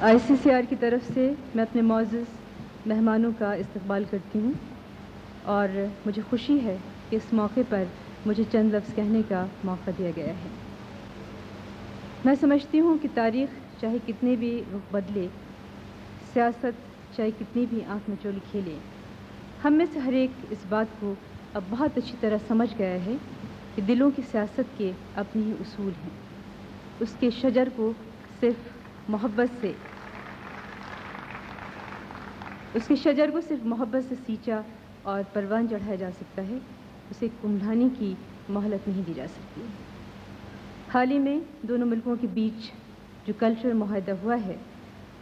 آئی سی C R کی طرف سے میں اپنے معزز مہمانوں کا استقبال کرتی ہوں اور مجھے خوشی ہے کہ اس موقع پر مجھے چند لفظ کہنے کا موقع دیا گیا ہے۔ میں سمجھتی ہوں کہ تاریخ چاہے کتنے بھی رخ بدلے، سیاست چاہے کتنی بھی آنکھ میں چولی کھیلے، ہم میں سے ہر ایک اس بات کو اب بہت اچھی طرح سمجھ گیا ہے کہ دلوں کی سیاست کے اپنے ہی اصول ہیں۔ اس کے شجر کو صرف محبت سے اس کے شجر کو صرف محبت سے سینچا اور پروان چڑھایا جا سکتا ہے، اسے کمڑھانے کی مہلت نہیں دی جا سکتی۔ حال ہی میں دونوں ملکوں کے بیچ جو کلچر معاہدہ ہوا ہے،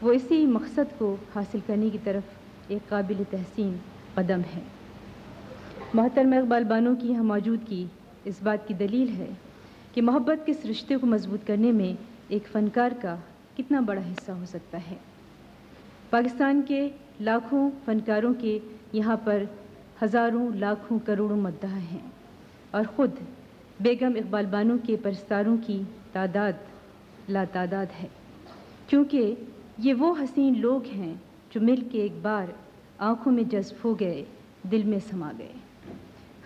وہ اسی مقصد کو حاصل کرنے کی طرف ایک قابل تحسین قدم ہے۔ محترم اقبال بانوں کی یہاں موجودگی اس بات کی دلیل ہے کہ محبت کے اس رشتے کو مضبوط کرنے میں ایک فنکار کا کتنا بڑا حصہ ہو سکتا ہے۔ پاکستان کے لاکھوں فنکاروں کے یہاں پر ہزاروں لاکھوں کروڑوں مدح ہیں۔ اور خود بیگم اقبال بانو کے پرستاروں کی تعداد لا تعداد ہے۔ کیونکہ یہ وہ حسین لوگ ہیں جو مل کے ایک بار آنکھوں میں جذب ہو گئے، دل میں سما گئے۔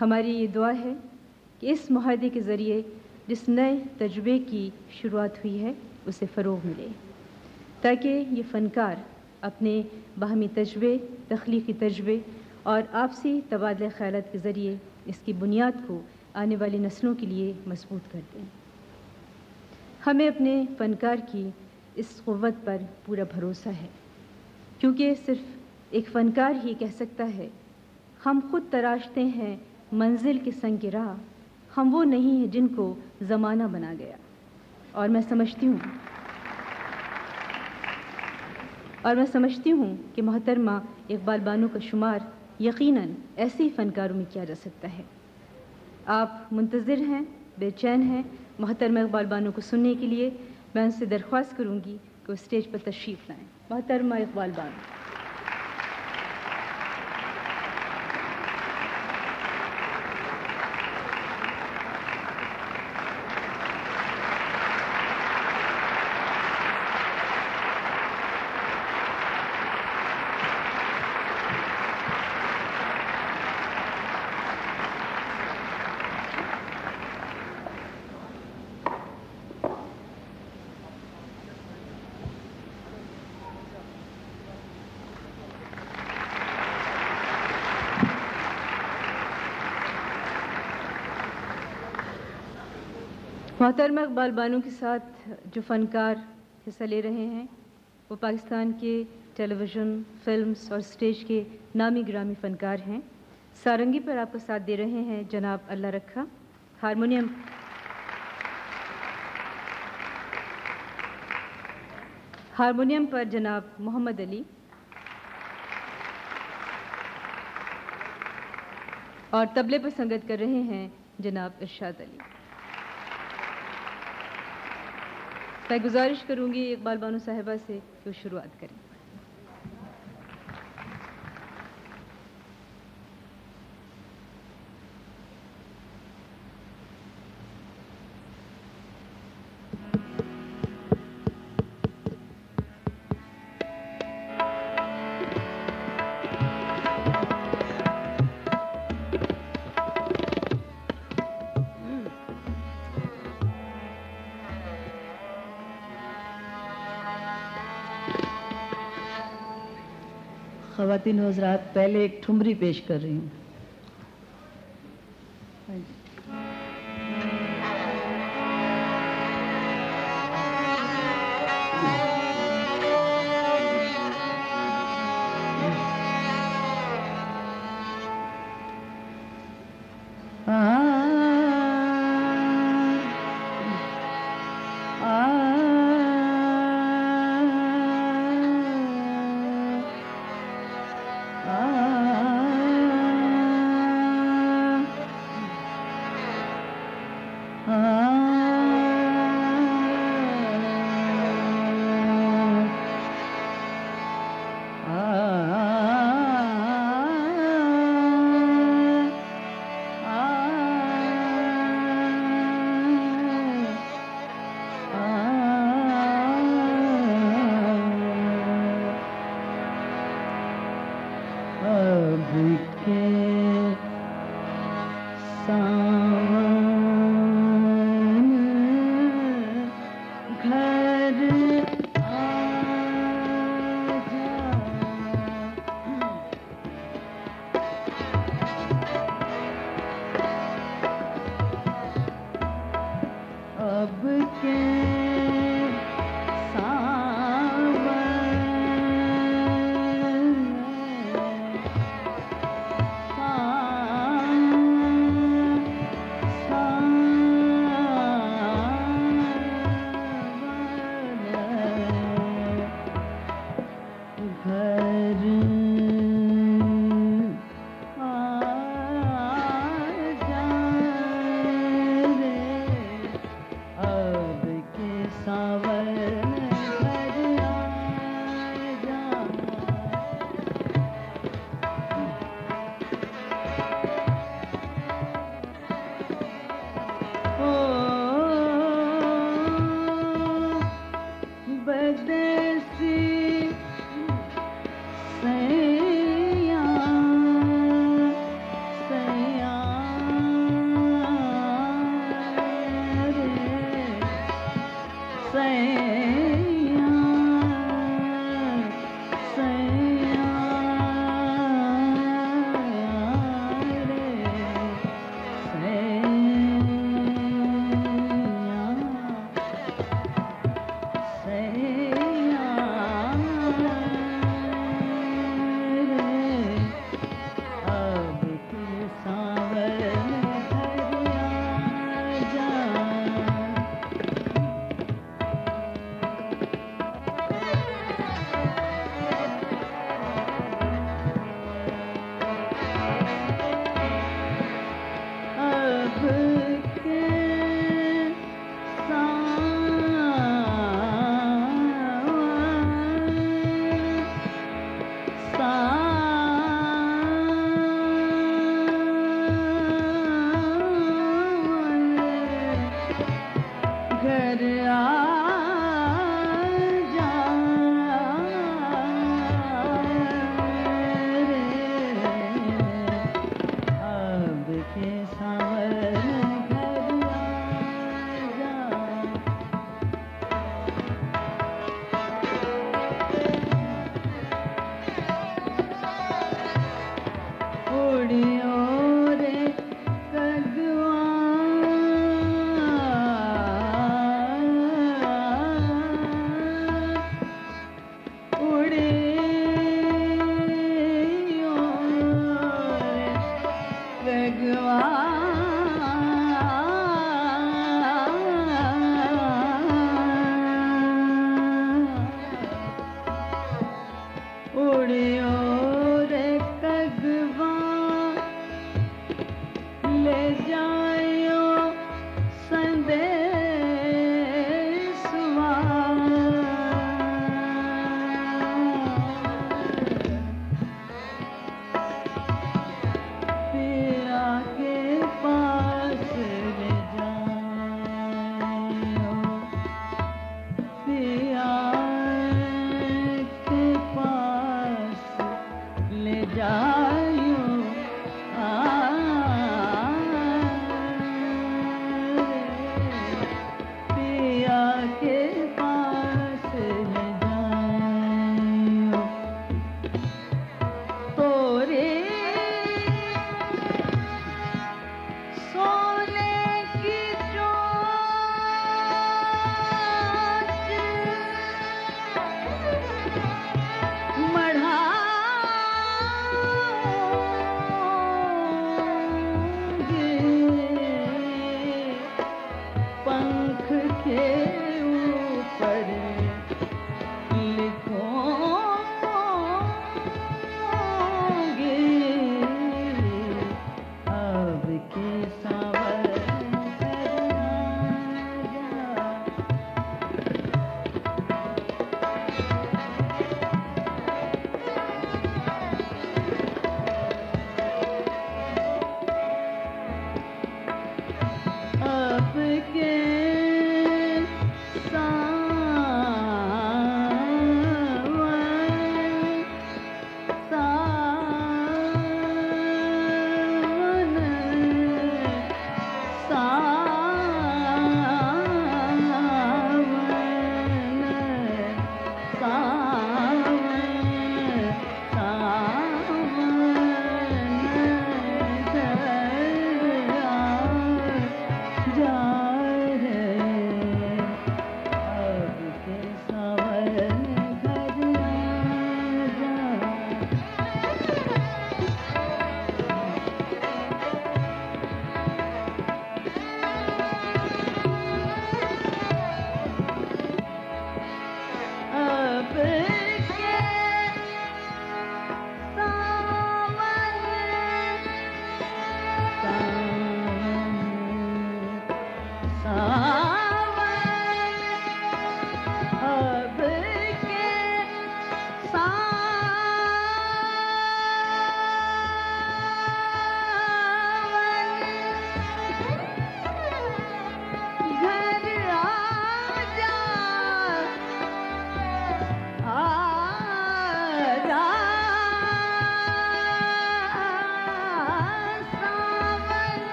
ہماری یہ دعا ہے کہ اس معاہدے کے ذریعے جس نئے تجربے کی شروعات ہوئی ہے، اسے فروغ ملے۔ تاکہ یہ فنکار اپنے باہمی تجربے، تخلیقی تجربے اور آپسی تبادلہ خیالات کے ذریعے اس کی بنیاد کو آنے والی نسلوں کے لیے مضبوط کر دیں ہمیں اپنے فنکار کی اس قوت پر پورا بھروسہ ہے، کیونکہ صرف ایک فنکار ہی کہہ سکتا ہے، ہم خود تراشتے ہیں منزل کے سنگ کی راہ، ہم وہ نہیں ہیں جن کو زمانہ بنا گیا۔ اور میں سمجھتی ہوں اور میں سمجھتی ہوں کہ محترمہ اقبال بانو کا شمار یقیناً ایسے ہی فنکاروں میں کیا جا سکتا ہے۔ آپ منتظر ہیں، بے چین ہیں محترمہ اقبال بانو کو سننے کے لیے۔ میں ان سے درخواست کروں گی کہ وہ اسٹیج پر تشریف لائیں۔ محترمہ اقبال بانو۔ محترمہ اقبال بانو کے ساتھ جو فنکار حصہ لے رہے ہیں، وہ پاکستان کے ٹیلی ویژن فلمز اور سٹیج کے نامی گرامی فنکار ہیں۔ سارنگی پر آپ کو ساتھ دے رہے ہیں جناب اللہ رکھا۔ ہارمونیم۔ ہارمونیم پر جناب محمد علی۔ اور تبلے پر سنگت کر رہے ہیں جناب ارشاد علی۔ میں گزارش کروں گی اقبال بانو صاحبہ سے کہ وہ شروعات کریں۔ خواتین حضرات پہلے ایک ٹھمری پیش کر رہی ہوں۔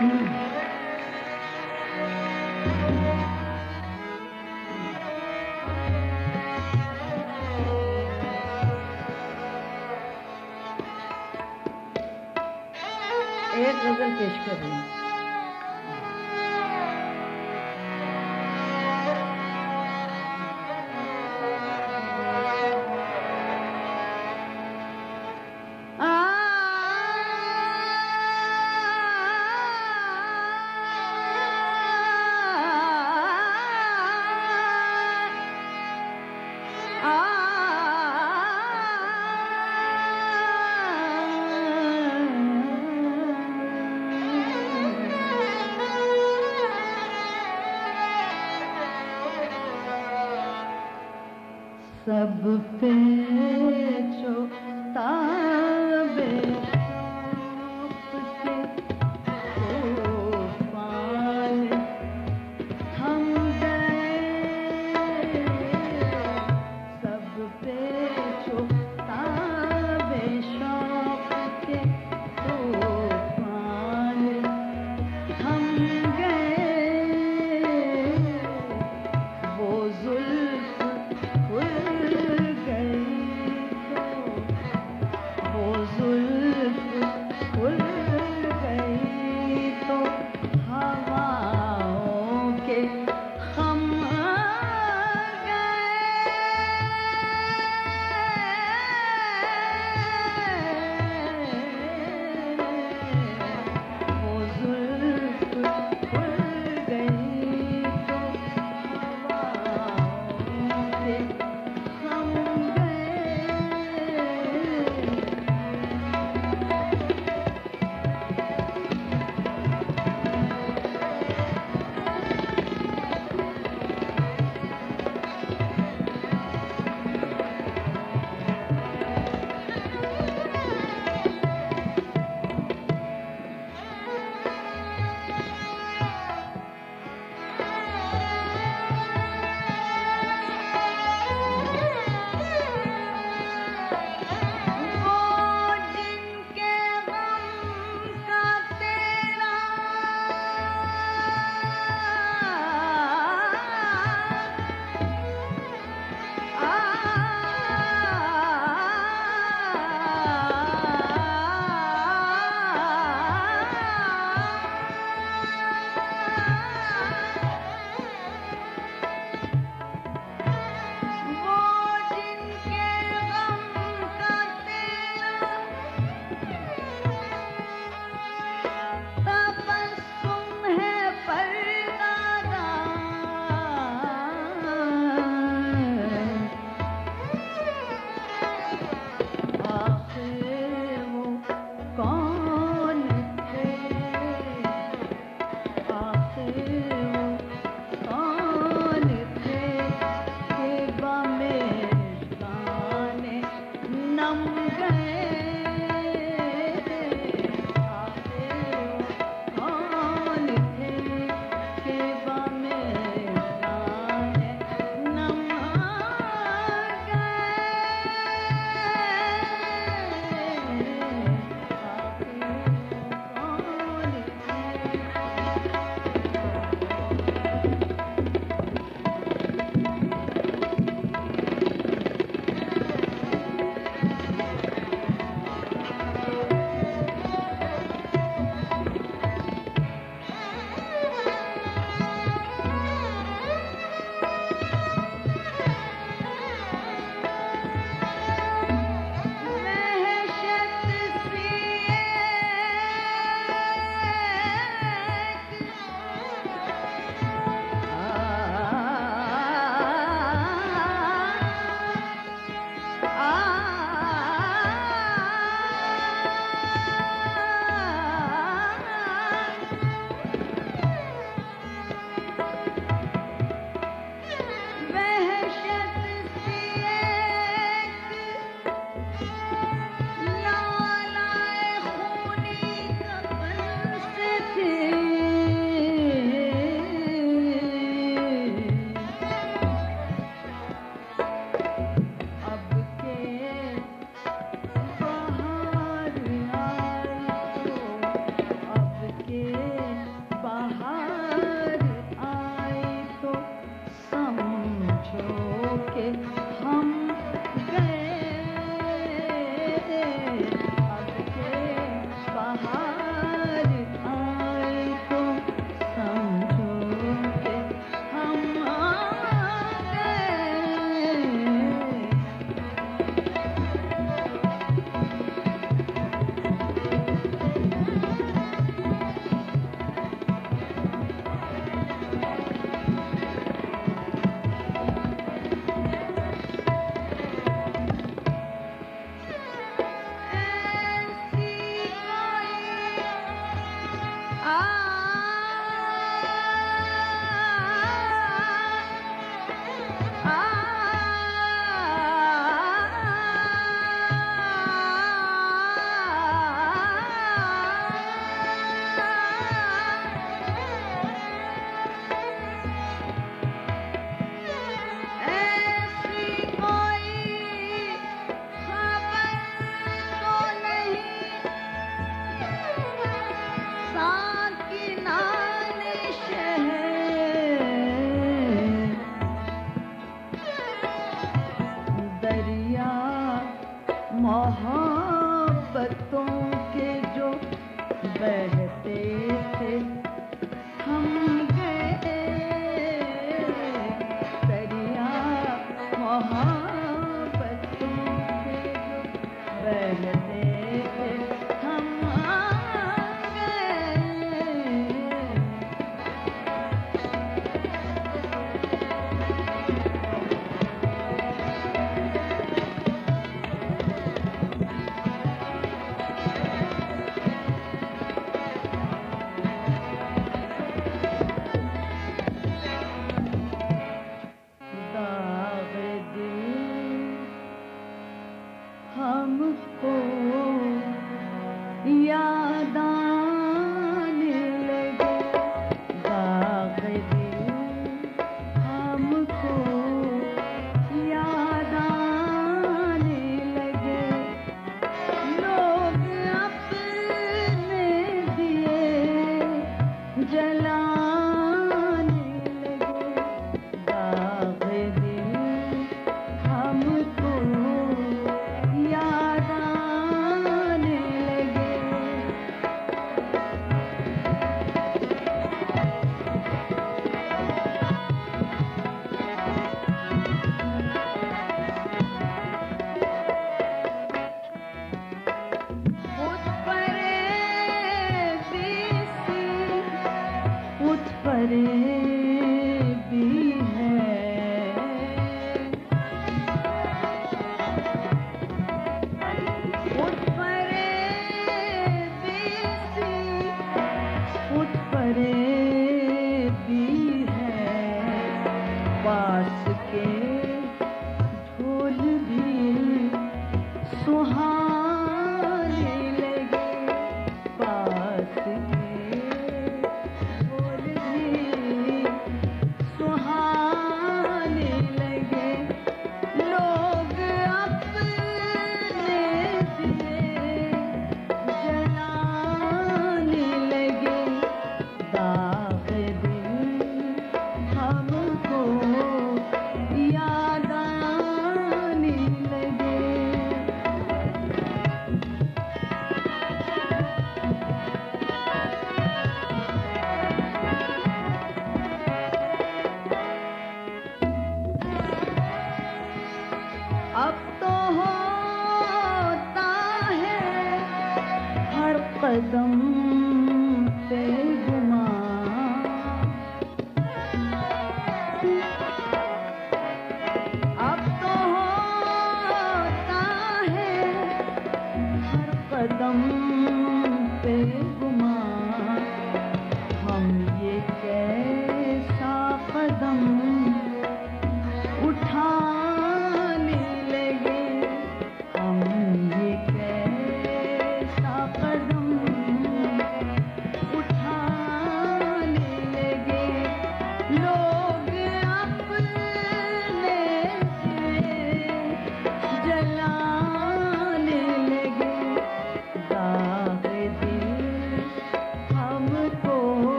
ہوں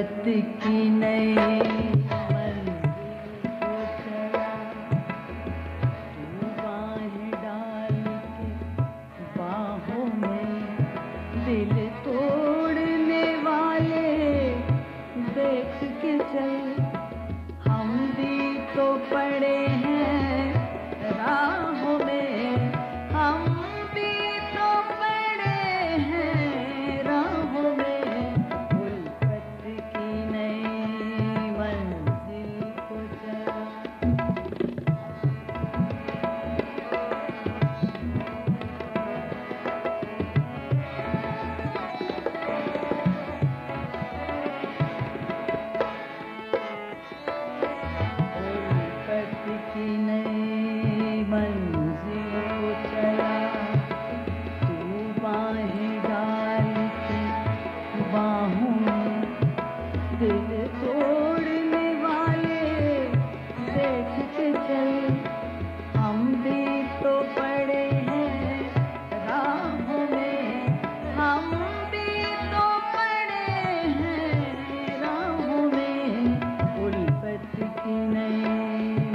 الفت کی کی